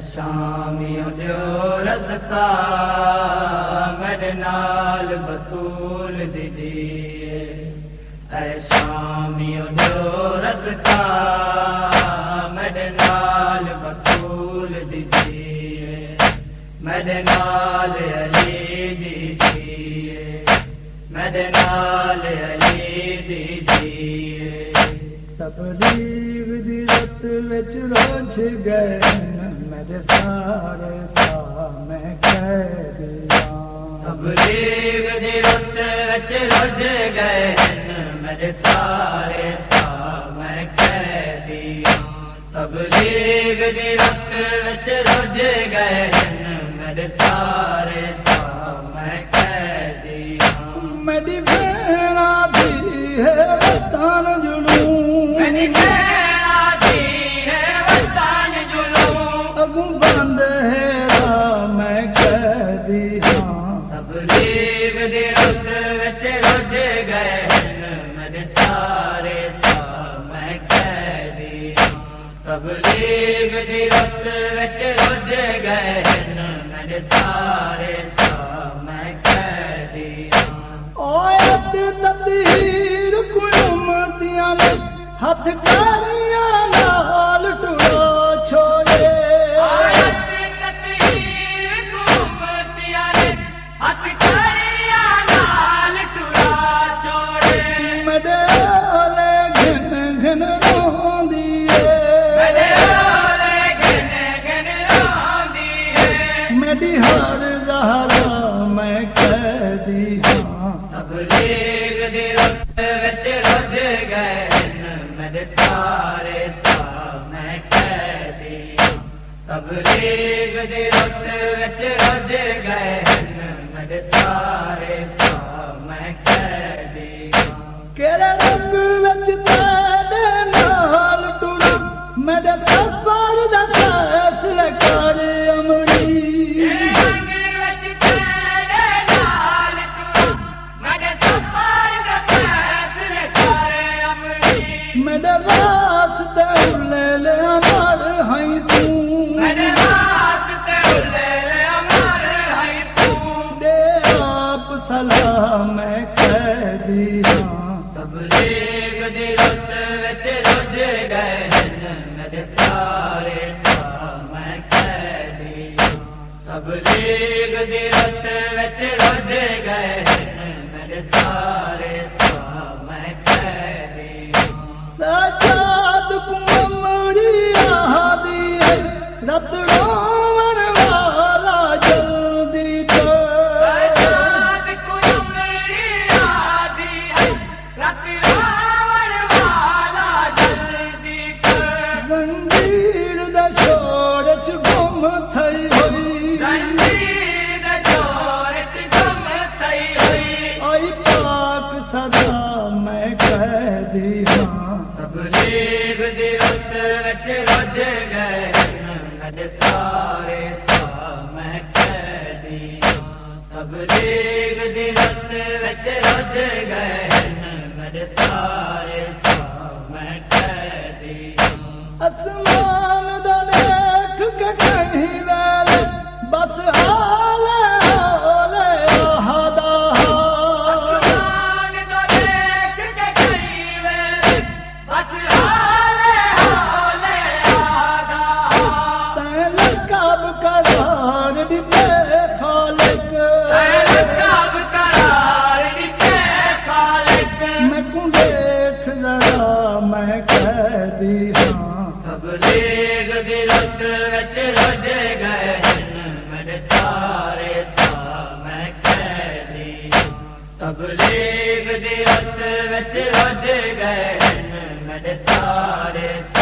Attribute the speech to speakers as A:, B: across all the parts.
A: شامیوں دیو رستا میرے نال بطول دیدی اے شامیوں دیو رستا میرے نال بطول دیدی میرے نال علی دیدی میرے نال علی دیدی
B: تبلیغ دی رت وچ روچ گئے۔ میرے سارے سا میں کہہ دیا
A: تبلیغ دی رت وچ رج گئے میرے سارے سا میں کہہ دیا تبلیغ دی رت وچ رج گئے میرے سارے سا میں کہہ دیا
B: میری بہنا بھی ہے وطن جلوں
A: گئے میرے سارے سا میں کہہ دیا تبلیغ دی رت وچ رج گئے میرے سارے سارے میں تبلیغ دی رت وچ رج گئے میرے سارے سا میں کہہ دیا
B: کیڑے رنگ وچ تیرے نال ٹوڑا میرے سفر دا فیصلہ کر
A: تبلیغ دی رت وچ رج گئے میرے سارے میں کہہ تبلیغ دی رت وچ رج گئے میرے سارے رج گئے میرے سارے سا میں قیدی تبلیغ دی رت وچ رج گئے میرے سارے
B: کب قرار دیتے خالق۔
A: کب قرار دیتے خالق
B: میں کو دیکھ ذرا؟ میں کہہ دی ہاں۔
A: تبلیغ دی رت وچ رج گئے میرے سارے سا میں کہہ دیا تبلیغ دی رت وچ رج گئے میرے سارے سا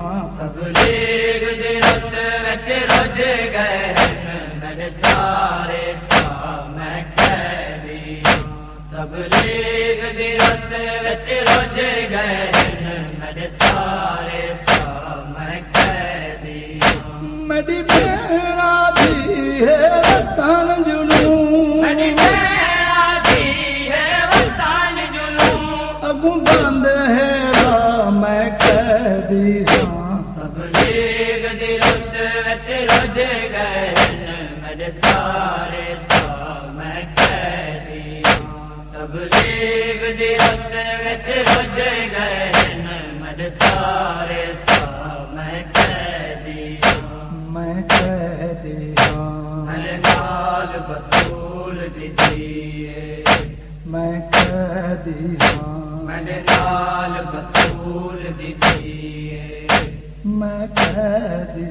A: تبلیغ دی رت وچ رج گئے میرے سارے سا میں قیدی
B: ہے وطن جنوں
A: میری میرا دی ہے وطن جلوں
B: اگوں بند ہے را میں قیدی۔ ہاں
A: تبلیغ دی رت وچ رج گئے میرے سارے سا میں قیدی۔ تبلیغ دی رت رج گئے میرے سارے سا میں قیدی
B: میں قیدی
A: بطول
B: میں قیدی
A: بطول
B: میں قیدی